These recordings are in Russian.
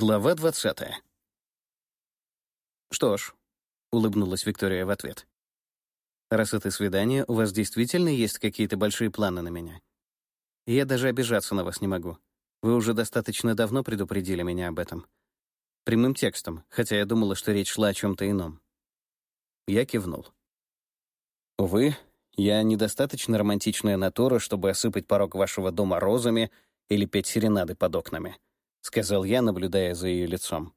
Глава двадцатая. «Что ж», — улыбнулась Виктория в ответ. «Раз это свидание, у вас действительно есть какие-то большие планы на меня. Я даже обижаться на вас не могу. Вы уже достаточно давно предупредили меня об этом. Прямым текстом, хотя я думала, что речь шла о чем-то ином». Я кивнул. «Увы, я недостаточно романтичная натура, чтобы осыпать порог вашего дома розами или петь серенады под окнами». — сказал я, наблюдая за ее лицом.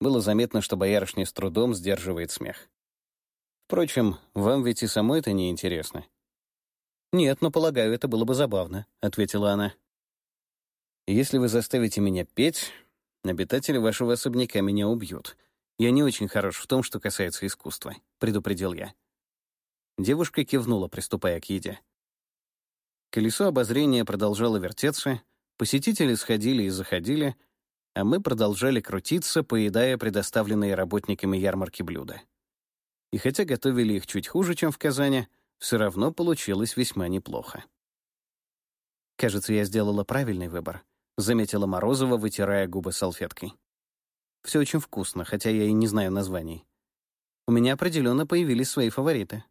Было заметно, что боярышня с трудом сдерживает смех. «Впрочем, вам ведь и самой это не интересно». «Нет, но, полагаю, это было бы забавно», — ответила она. «Если вы заставите меня петь, обитатели вашего особняка меня убьют. Я не очень хорош в том, что касается искусства», — предупредил я. Девушка кивнула, приступая к еде. Колесо обозрения продолжало вертеться — Посетители сходили и заходили, а мы продолжали крутиться, поедая предоставленные работниками ярмарки блюда. И хотя готовили их чуть хуже, чем в Казани, все равно получилось весьма неплохо. «Кажется, я сделала правильный выбор», — заметила Морозова, вытирая губы салфеткой. «Все очень вкусно, хотя я и не знаю названий. У меня определенно появились свои фавориты».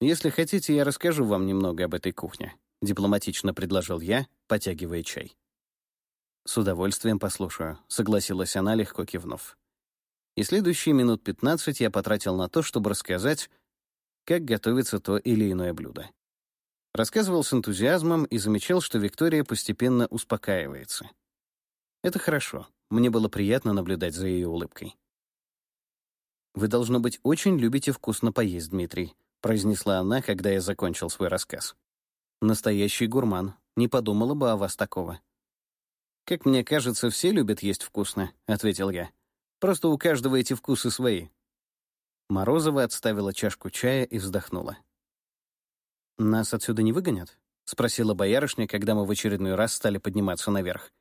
«Если хотите, я расскажу вам немного об этой кухне», — дипломатично предложил я, потягивая чай. «С удовольствием послушаю», — согласилась она, легко кивнув. И следующие минут пятнадцать я потратил на то, чтобы рассказать, как готовится то или иное блюдо. Рассказывал с энтузиазмом и замечал, что Виктория постепенно успокаивается. Это хорошо. Мне было приятно наблюдать за ее улыбкой. «Вы, должно быть, очень любите вкусно поесть, Дмитрий», — произнесла она, когда я закончил свой рассказ. Настоящий гурман. Не подумала бы о вас такого. «Как мне кажется, все любят есть вкусно», — ответил я. «Просто у каждого эти вкусы свои». Морозова отставила чашку чая и вздохнула. «Нас отсюда не выгонят?» — спросила боярышня, когда мы в очередной раз стали подниматься наверх.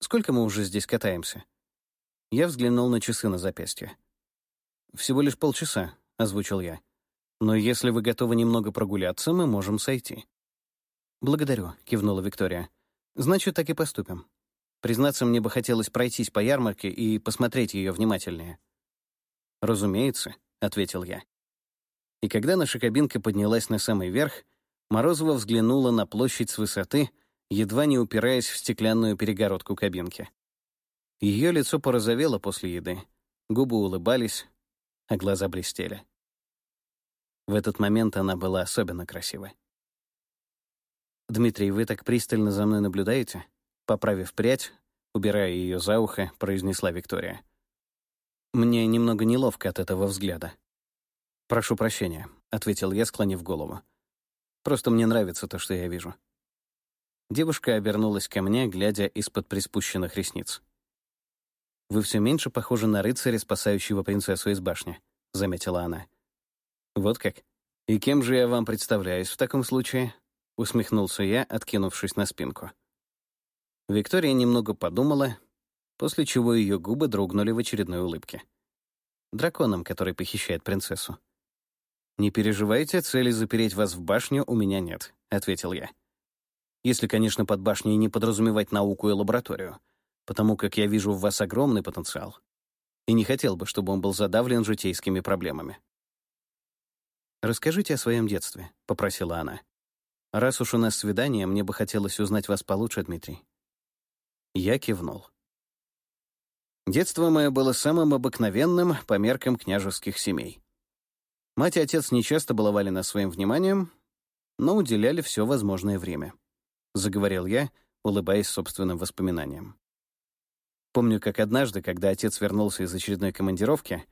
«Сколько мы уже здесь катаемся?» Я взглянул на часы на запястье. «Всего лишь полчаса», — озвучил я. «Но если вы готовы немного прогуляться, мы можем сойти». «Благодарю», — кивнула Виктория. «Значит, так и поступим. Признаться, мне бы хотелось пройтись по ярмарке и посмотреть ее внимательнее». «Разумеется», — ответил я. И когда наша кабинка поднялась на самый верх, Морозова взглянула на площадь с высоты, едва не упираясь в стеклянную перегородку кабинки. Ее лицо порозовело после еды, губы улыбались, а глаза блестели. В этот момент она была особенно красивой. «Дмитрий, вы так пристально за мной наблюдаете?» Поправив прядь, убирая ее за ухо, произнесла Виктория. «Мне немного неловко от этого взгляда». «Прошу прощения», — ответил я, склонив голову. «Просто мне нравится то, что я вижу». Девушка обернулась ко мне, глядя из-под приспущенных ресниц. «Вы все меньше похожи на рыцаря, спасающего принцессу из башни», — заметила она. «Вот как? И кем же я вам представляюсь в таком случае?» — усмехнулся я, откинувшись на спинку. Виктория немного подумала, после чего ее губы дрогнули в очередной улыбке. Драконом, который похищает принцессу. «Не переживайте, цели запереть вас в башню у меня нет», — ответил я. «Если, конечно, под башней не подразумевать науку и лабораторию, потому как я вижу в вас огромный потенциал. И не хотел бы, чтобы он был задавлен житейскими проблемами». «Расскажите о своем детстве», — попросила она. Раз уж у нас свидание, мне бы хотелось узнать вас получше, Дмитрий. Я кивнул. Детство мое было самым обыкновенным по меркам княжеских семей. Мать и отец нечасто баловали нас своим вниманием, но уделяли все возможное время. Заговорил я, улыбаясь собственным воспоминаниям. Помню, как однажды, когда отец вернулся из очередной командировки,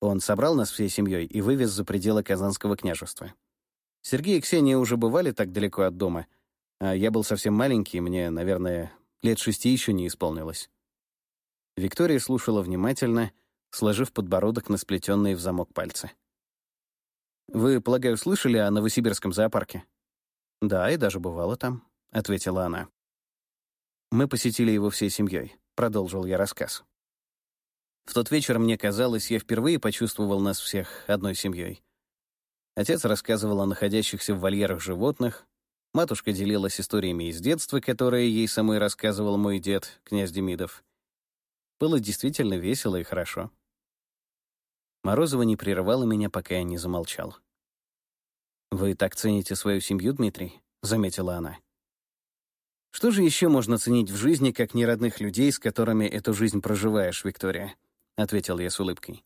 он собрал нас всей семьей и вывез за пределы Казанского княжества. Сергей и Ксения уже бывали так далеко от дома, а я был совсем маленький, мне, наверное, лет шести еще не исполнилось. Виктория слушала внимательно, сложив подбородок на сплетенные в замок пальцы. «Вы, полагаю, слышали о Новосибирском зоопарке?» «Да, и даже бывала там», — ответила она. «Мы посетили его всей семьей», — продолжил я рассказ. В тот вечер, мне казалось, я впервые почувствовал нас всех одной семьей. Отец рассказывал о находящихся в вольерах животных, матушка делилась историями из детства, которые ей самой рассказывал мой дед, князь Демидов. Было действительно весело и хорошо. Морозова не прерывала меня, пока я не замолчал. «Вы так цените свою семью, Дмитрий?» — заметила она. «Что же еще можно ценить в жизни, как не родных людей, с которыми эту жизнь проживаешь, Виктория?» — ответил я с улыбкой.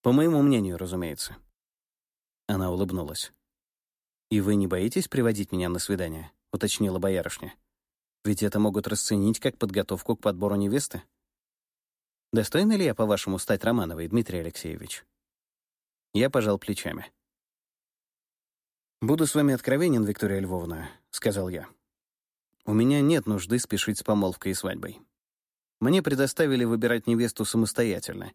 «По моему мнению, разумеется». Она улыбнулась. «И вы не боитесь приводить меня на свидание?» — уточнила боярышня. «Ведь это могут расценить как подготовку к подбору невесты». Достойна ли я, по-вашему, стать Романовой, Дмитрий Алексеевич? Я пожал плечами. «Буду с вами откровенен, Виктория Львовна», — сказал я. «У меня нет нужды спешить с помолвкой и свадьбой. Мне предоставили выбирать невесту самостоятельно,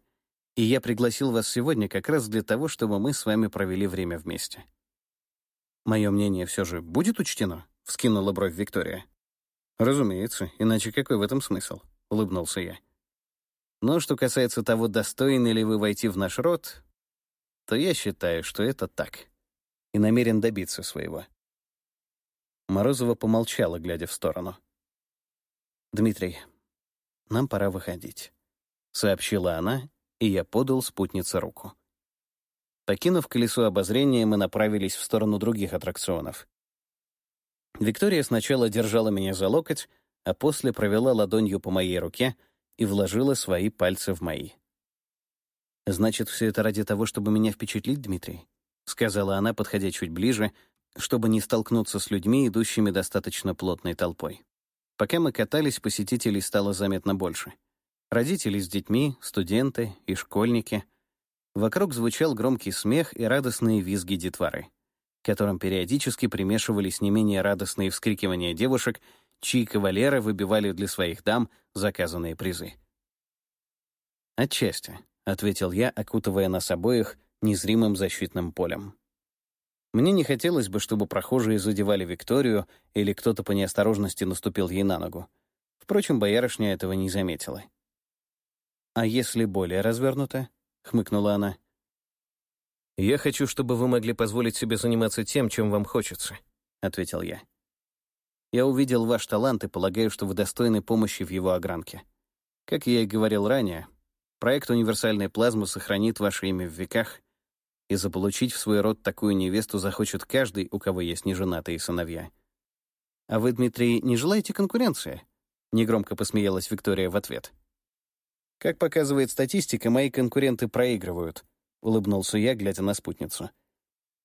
и я пригласил вас сегодня как раз для того, чтобы мы с вами провели время вместе». «Мое мнение все же будет учтено?» — вскинула бровь Виктория. «Разумеется, иначе какой в этом смысл?» — улыбнулся я. Но что касается того, достойны ли вы войти в наш род, то я считаю, что это так. И намерен добиться своего. Морозова помолчала, глядя в сторону. «Дмитрий, нам пора выходить», — сообщила она, и я подал спутнице руку. Покинув колесо обозрения, мы направились в сторону других аттракционов. Виктория сначала держала меня за локоть, а после провела ладонью по моей руке — и вложила свои пальцы в мои. «Значит, все это ради того, чтобы меня впечатлить, Дмитрий?» — сказала она, подходя чуть ближе, чтобы не столкнуться с людьми, идущими достаточно плотной толпой. Пока мы катались, посетителей стало заметно больше. Родители с детьми, студенты и школьники. Вокруг звучал громкий смех и радостные визги детворы, которым периодически примешивались не менее радостные вскрикивания девушек — чьи кавалеры выбивали для своих дам заказанные призы. «Отчасти», — ответил я, окутывая нас обоих незримым защитным полем. Мне не хотелось бы, чтобы прохожие задевали Викторию или кто-то по неосторожности наступил ей на ногу. Впрочем, боярышня этого не заметила. «А если более развернуто?» — хмыкнула она. «Я хочу, чтобы вы могли позволить себе заниматься тем, чем вам хочется», — ответил я. Я увидел ваш талант и полагаю, что вы достойны помощи в его огранке. Как я и говорил ранее, проект универсальной плазмы сохранит ваше имя в веках, и заполучить в свой род такую невесту захочет каждый, у кого есть неженатые сыновья. А вы, Дмитрий, не желаете конкуренции? Негромко посмеялась Виктория в ответ. Как показывает статистика, мои конкуренты проигрывают, улыбнулся я, глядя на спутницу.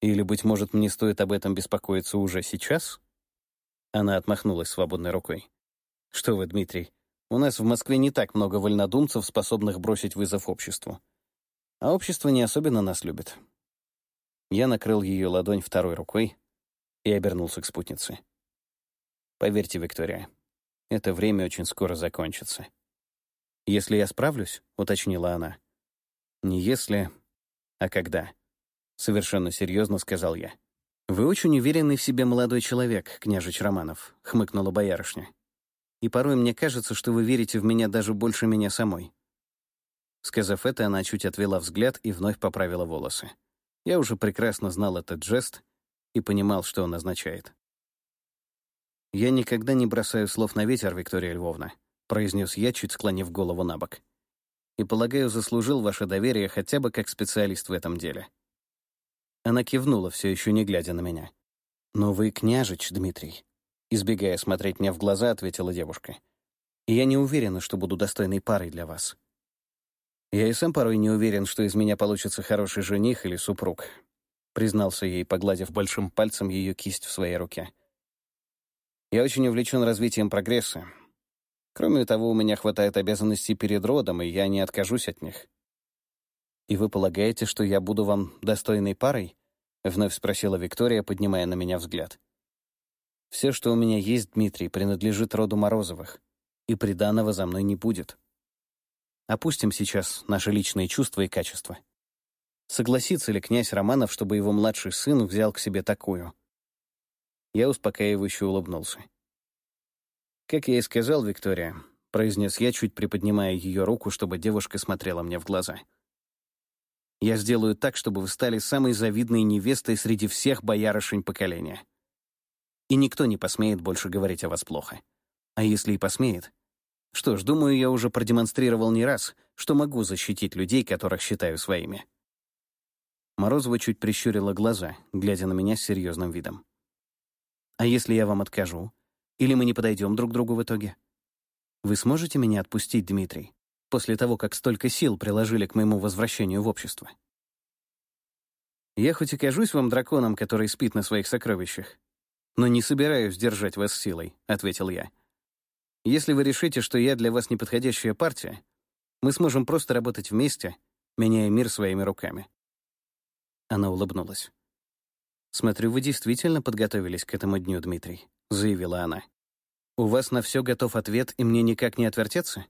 Или, быть может, мне стоит об этом беспокоиться уже сейчас? Она отмахнулась свободной рукой. «Что вы, Дмитрий, у нас в Москве не так много вольнодумцев, способных бросить вызов обществу. А общество не особенно нас любит». Я накрыл ее ладонь второй рукой и обернулся к спутнице. «Поверьте, Виктория, это время очень скоро закончится. Если я справлюсь, — уточнила она. Не если, а когда. Совершенно серьезно сказал я. «Вы очень уверенный в себе молодой человек, княжич Романов», — хмыкнула боярышня. «И порой мне кажется, что вы верите в меня даже больше меня самой». Сказав это, она чуть отвела взгляд и вновь поправила волосы. Я уже прекрасно знал этот жест и понимал, что он означает. «Я никогда не бросаю слов на ветер, Виктория Львовна», — произнес я, чуть склонив голову на бок. «И, полагаю, заслужил ваше доверие хотя бы как специалист в этом деле». Она кивнула, все еще не глядя на меня. «Но вы княжич, Дмитрий», — избегая смотреть мне в глаза, ответила девушка. «И я не уверена, что буду достойной парой для вас». «Я и сам порой не уверен, что из меня получится хороший жених или супруг», — признался ей, погладив большим пальцем ее кисть в своей руке. «Я очень увлечен развитием прогресса. Кроме того, у меня хватает обязанностей перед родом, и я не откажусь от них. «И вы полагаете, что я буду вам достойной парой?» — вновь спросила Виктория, поднимая на меня взгляд. «Все, что у меня есть, Дмитрий, принадлежит роду Морозовых, и приданого за мной не будет. Опустим сейчас наши личные чувства и качества. Согласится ли князь Романов, чтобы его младший сын взял к себе такую?» Я успокаивающе улыбнулся. «Как я и сказал, Виктория», — произнес я, чуть приподнимая ее руку, чтобы девушка смотрела мне в глаза — я сделаю так, чтобы вы стали самой завидной невестой среди всех боярышень поколения. И никто не посмеет больше говорить о вас плохо. А если и посмеет, Что ж, думаю, я уже продемонстрировал не раз, что могу защитить людей, которых считаю своими. Морозова чуть прищурила глаза, глядя на меня с серьезным видом. «А если я вам откажу? Или мы не подойдем друг другу в итоге? Вы сможете меня отпустить, Дмитрий, после того, как столько сил приложили к моему возвращению в общество?» «Я хоть и кажусь вам драконом, который спит на своих сокровищах, но не собираюсь держать вас силой», — ответил я. «Если вы решите, что я для вас неподходящая партия, мы сможем просто работать вместе, меняя мир своими руками». Она улыбнулась. «Смотрю, вы действительно подготовились к этому дню, Дмитрий», — заявила она. «У вас на все готов ответ, и мне никак не отвертеться?»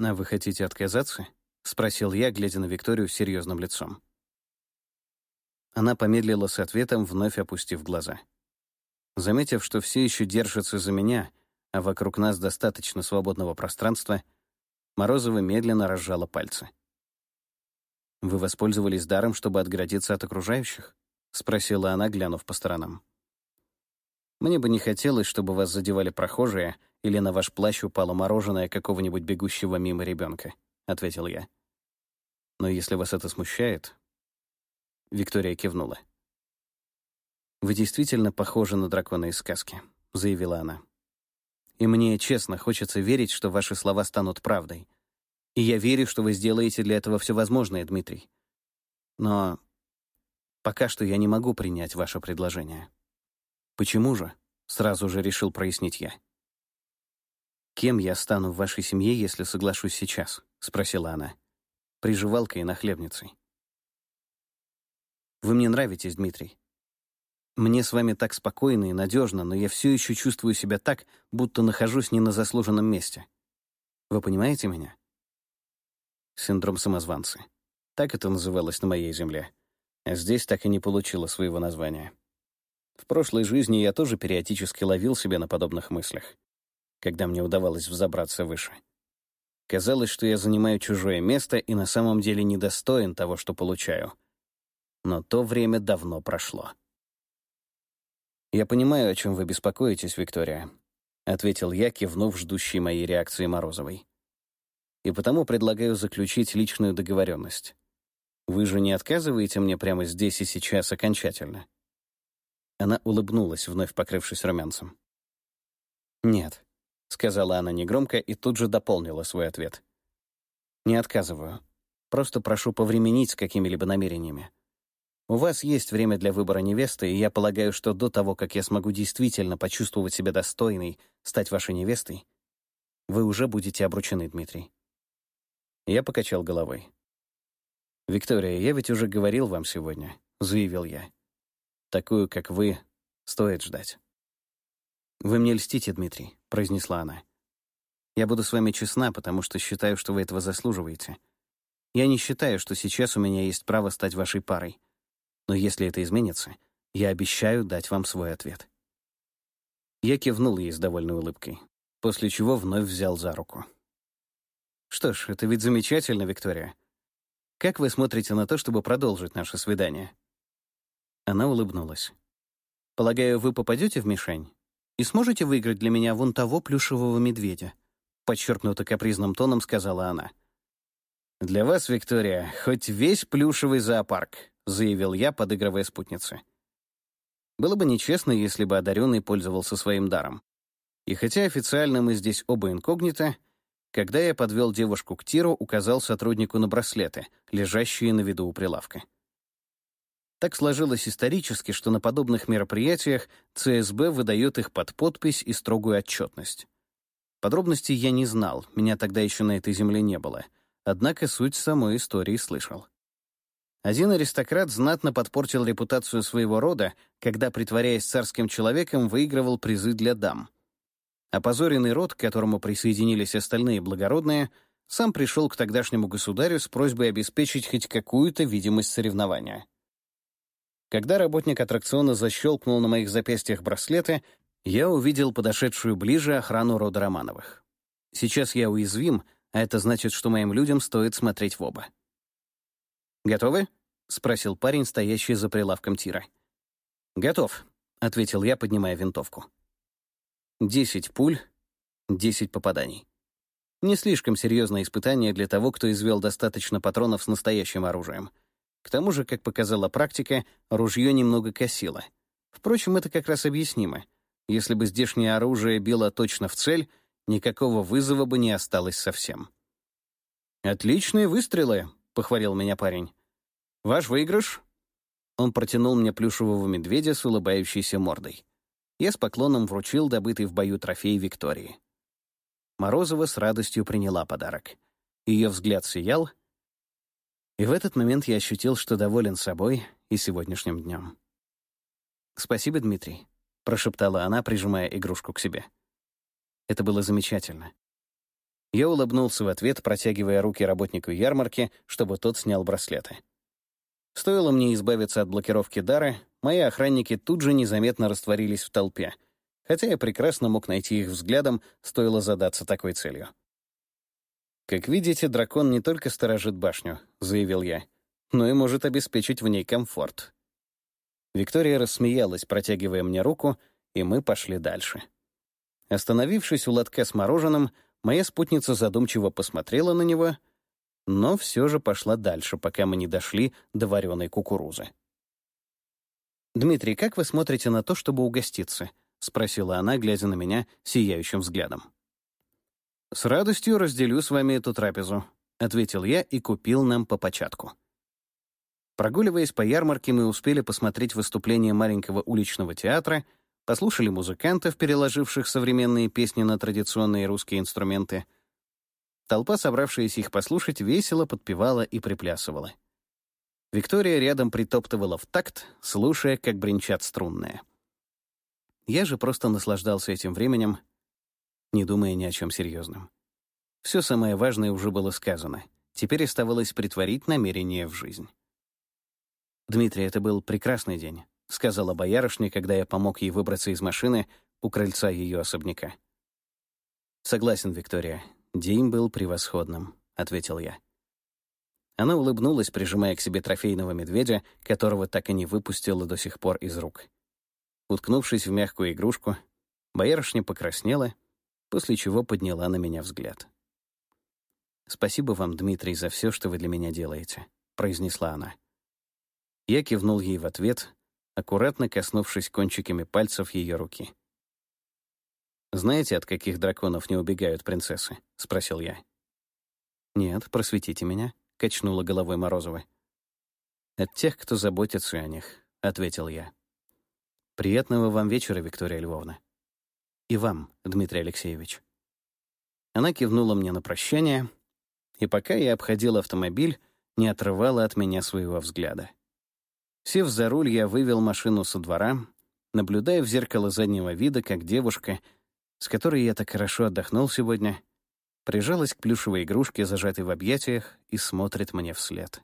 «А вы хотите отказаться?» — спросил я, глядя на Викторию с серьезным лицом. Она помедлила с ответом, вновь опустив глаза. Заметив, что все еще держатся за меня, а вокруг нас достаточно свободного пространства, Морозова медленно разжала пальцы. «Вы воспользовались даром, чтобы отгородиться от окружающих?» — спросила она, глянув по сторонам. «Мне бы не хотелось, чтобы вас задевали прохожие или на ваш плащ упало мороженое какого-нибудь бегущего мимо ребенка», — ответил я. «Но если вас это смущает...» Виктория кивнула. «Вы действительно похожи на дракона из сказки», — заявила она. «И мне, честно, хочется верить, что ваши слова станут правдой, и я верю, что вы сделаете для этого все возможное, Дмитрий. Но пока что я не могу принять ваше предложение. Почему же? Сразу же решил прояснить я. «Кем я стану в вашей семье, если соглашусь сейчас?» — спросила она. «Приживалкой и нахлебницей». «Вы мне нравитесь, Дмитрий. Мне с вами так спокойно и надежно, но я все еще чувствую себя так, будто нахожусь не на заслуженном месте. Вы понимаете меня?» Синдром самозванца. Так это называлось на моей земле. Здесь так и не получило своего названия. В прошлой жизни я тоже периодически ловил себя на подобных мыслях, когда мне удавалось взобраться выше. Казалось, что я занимаю чужое место и на самом деле недостоин того, что получаю. Но то время давно прошло. «Я понимаю, о чем вы беспокоитесь, Виктория», — ответил я, кивнув ждущей моей реакции Морозовой и потому предлагаю заключить личную договоренность. Вы же не отказываете мне прямо здесь и сейчас окончательно?» Она улыбнулась, вновь покрывшись румянцем. «Нет», — сказала она негромко и тут же дополнила свой ответ. «Не отказываю. Просто прошу повременить с какими-либо намерениями. У вас есть время для выбора невесты, и я полагаю, что до того, как я смогу действительно почувствовать себя достойной стать вашей невестой, вы уже будете обручены, Дмитрий. Я покачал головой. «Виктория, я ведь уже говорил вам сегодня», — заявил я. «Такую, как вы, стоит ждать». «Вы мне льстите, Дмитрий», — произнесла она. «Я буду с вами честна, потому что считаю, что вы этого заслуживаете. Я не считаю, что сейчас у меня есть право стать вашей парой. Но если это изменится, я обещаю дать вам свой ответ». Я кивнул ей с довольной улыбкой, после чего вновь взял за руку. Что ж, это ведь замечательно, Виктория. Как вы смотрите на то, чтобы продолжить наше свидание? Она улыбнулась. Полагаю, вы попадете в мишень и сможете выиграть для меня вон того плюшевого медведя? Подчеркнуто капризным тоном сказала она. «Для вас, Виктория, хоть весь плюшевый зоопарк», — заявил я, подыгрывая спутнице. Было бы нечестно, если бы одаренный пользовался своим даром. И хотя официально мы здесь оба инкогнито, когда я подвел девушку к тиру, указал сотруднику на браслеты, лежащие на виду у прилавка. Так сложилось исторически, что на подобных мероприятиях ЦСБ выдает их под подпись и строгую отчетность. Подробностей я не знал, меня тогда еще на этой земле не было, однако суть самой истории слышал. Один аристократ знатно подпортил репутацию своего рода, когда, притворяясь царским человеком, выигрывал призы для дам — Опозоренный род, к которому присоединились остальные благородные, сам пришел к тогдашнему государю с просьбой обеспечить хоть какую-то видимость соревнования. Когда работник аттракциона защелкнул на моих запястьях браслеты, я увидел подошедшую ближе охрану рода Романовых. Сейчас я уязвим, а это значит, что моим людям стоит смотреть в оба. «Готовы?» — спросил парень, стоящий за прилавком тира. «Готов», — ответил я, поднимая винтовку. Десять пуль, десять попаданий. Не слишком серьезное испытание для того, кто извел достаточно патронов с настоящим оружием. К тому же, как показала практика, ружье немного косило. Впрочем, это как раз объяснимо. Если бы здешнее оружие било точно в цель, никакого вызова бы не осталось совсем. «Отличные выстрелы», — похвалил меня парень. «Ваш выигрыш?» Он протянул мне плюшевого медведя с улыбающейся мордой. Я с поклоном вручил добытый в бою трофей Виктории. Морозова с радостью приняла подарок. Ее взгляд сиял, и в этот момент я ощутил, что доволен собой и сегодняшним днем. «Спасибо, Дмитрий», — прошептала она, прижимая игрушку к себе. Это было замечательно. Я улыбнулся в ответ, протягивая руки работнику ярмарки, чтобы тот снял браслеты. Стоило мне избавиться от блокировки дара, мои охранники тут же незаметно растворились в толпе, хотя я прекрасно мог найти их взглядом, стоило задаться такой целью. «Как видите, дракон не только сторожит башню», — заявил я, «но и может обеспечить в ней комфорт». Виктория рассмеялась, протягивая мне руку, и мы пошли дальше. Остановившись у лотка с мороженым, моя спутница задумчиво посмотрела на него, но все же пошла дальше, пока мы не дошли до вареной кукурузы. «Дмитрий, как вы смотрите на то, чтобы угоститься?» — спросила она, глядя на меня сияющим взглядом. «С радостью разделю с вами эту трапезу», — ответил я и купил нам по початку. Прогуливаясь по ярмарке, мы успели посмотреть выступление маленького уличного театра — послушали музыкантов, переложивших современные песни на традиционные русские инструменты. Толпа, собравшаяся их послушать, весело подпевала и приплясывала. Виктория рядом притоптывала в такт, слушая, как бренчат струнные. Я же просто наслаждался этим временем, не думая ни о чем серьезном. Все самое важное уже было сказано. Теперь оставалось притворить намерение в жизнь. Дмитрий, это был прекрасный день. — сказала боярышня, когда я помог ей выбраться из машины у крыльца ее особняка. «Согласен, Виктория. День был превосходным», — ответил я. Она улыбнулась, прижимая к себе трофейного медведя, которого так и не выпустила до сих пор из рук. Уткнувшись в мягкую игрушку, боярышня покраснела, после чего подняла на меня взгляд. «Спасибо вам, Дмитрий, за все, что вы для меня делаете», — произнесла она. Я кивнул ей в ответ, аккуратно коснувшись кончиками пальцев ее руки. «Знаете, от каких драконов не убегают принцессы?» — спросил я. «Нет, просветите меня», — качнула головой Морозова. «От тех, кто заботится о них», — ответил я. «Приятного вам вечера, Виктория Львовна». «И вам, Дмитрий Алексеевич». Она кивнула мне на прощание, и пока я обходил автомобиль, не отрывала от меня своего взгляда. Сев за руль, я вывел машину со двора, наблюдая в зеркало заднего вида, как девушка, с которой я так хорошо отдохнул сегодня, прижалась к плюшевой игрушке, зажатой в объятиях, и смотрит мне вслед.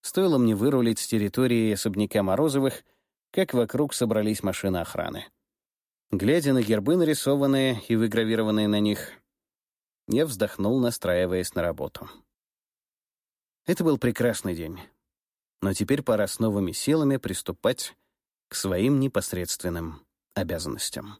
Стоило мне вырулить с территории особняка Морозовых, как вокруг собрались машины охраны. Глядя на гербы, нарисованные и выгравированные на них, я вздохнул, настраиваясь на работу. Это был прекрасный день но теперь пора с новыми силами приступать к своим непосредственным обязанностям.